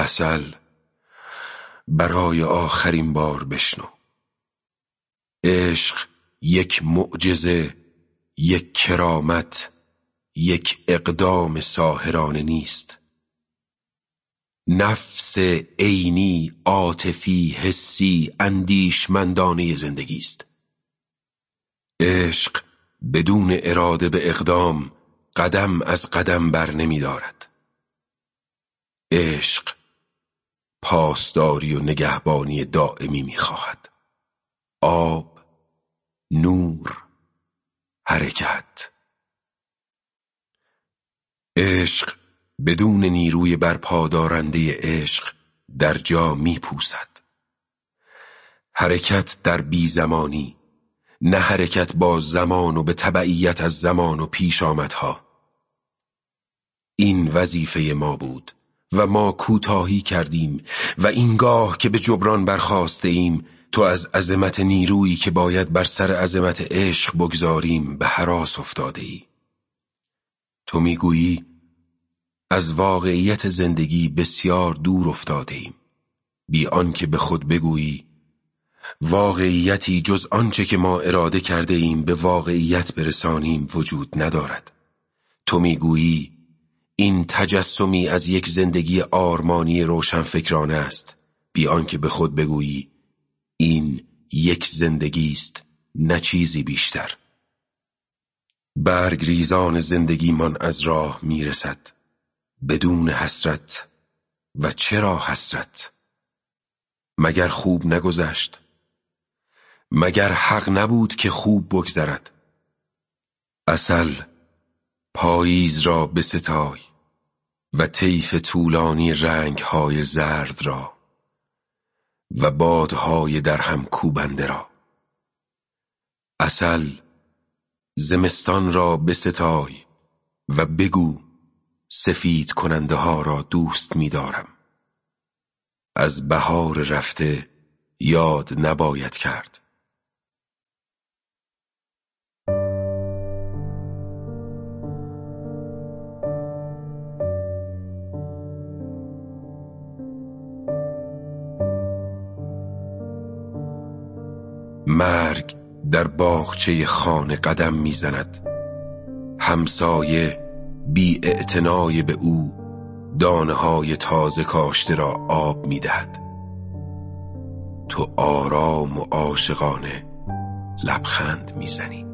اصل برای آخرین بار بشنو. عشق یک معجزه یک کرامت یک اقدام ساهرانه نیست. نفس عینی عاطفی حسی اندیشمندانه زندگی است. عشق بدون اراده به اقدام قدم از قدم بر نمی دارد. عشق پاسداری و نگهبانی دائمی می خواهد. آب، نور، حرکت عشق بدون نیروی برپادارنده عشق در جا می پوسد. حرکت در بی زمانی نه حرکت با زمان و به تبعیت از زمان و پیش آمدها این وظیفه ما بود و ما کوتاهی کردیم و اینگاه که به جبران برخواسته ایم تو از عظمت نیرویی که باید بر سر عظمت عشق بگذاریم به حراس افتاده ای. تو می‌گویی از واقعیت زندگی بسیار دور افتاده ایم بی آنکه به خود بگویی واقعیتی جز آنچه که ما اراده کرده ایم به واقعیت برسانیم وجود ندارد تو می‌گویی این تجسمی از یک زندگی آرمانی روشنفکرانه است. بی آنکه به خود بگویی این یک زندگی است نه چیزی بیشتر. برگریزان زندگیمان از راه می‌رسد بدون حسرت و چرا حسرت؟ مگر خوب نگذشت؟ مگر حق نبود که خوب بگذرد؟ اصل پاییز را بستای. و طیف طولانی رنگهای زرد را و بادهای در هم کوبنده را اصل زمستان را بستای و بگو سفید کننده ها را دوست می‌دارم. از بهار رفته یاد نباید کرد مرگ در باغچه خانه قدم می‌زند. همسایه بی اعتنای به او دانه های تازه کاشته را آب می‌دهد. تو آرام و عاشقانه لبخند می‌زنی.